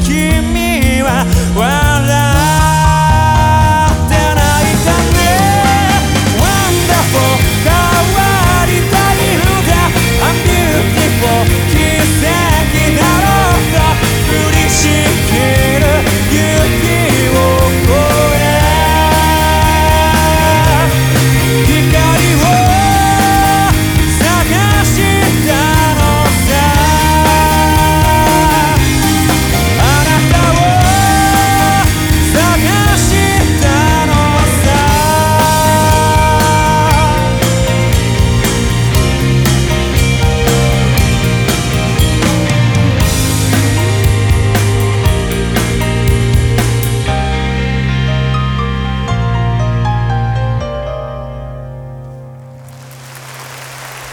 que me